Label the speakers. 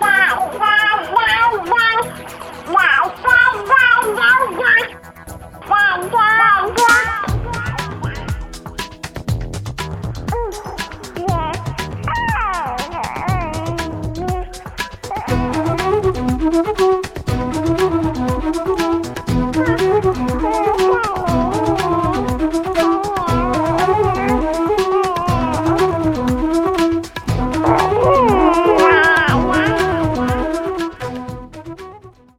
Speaker 1: wow, wow, wow, wow. Wow, wow, wow, wow, wow. Wow, wow, wow.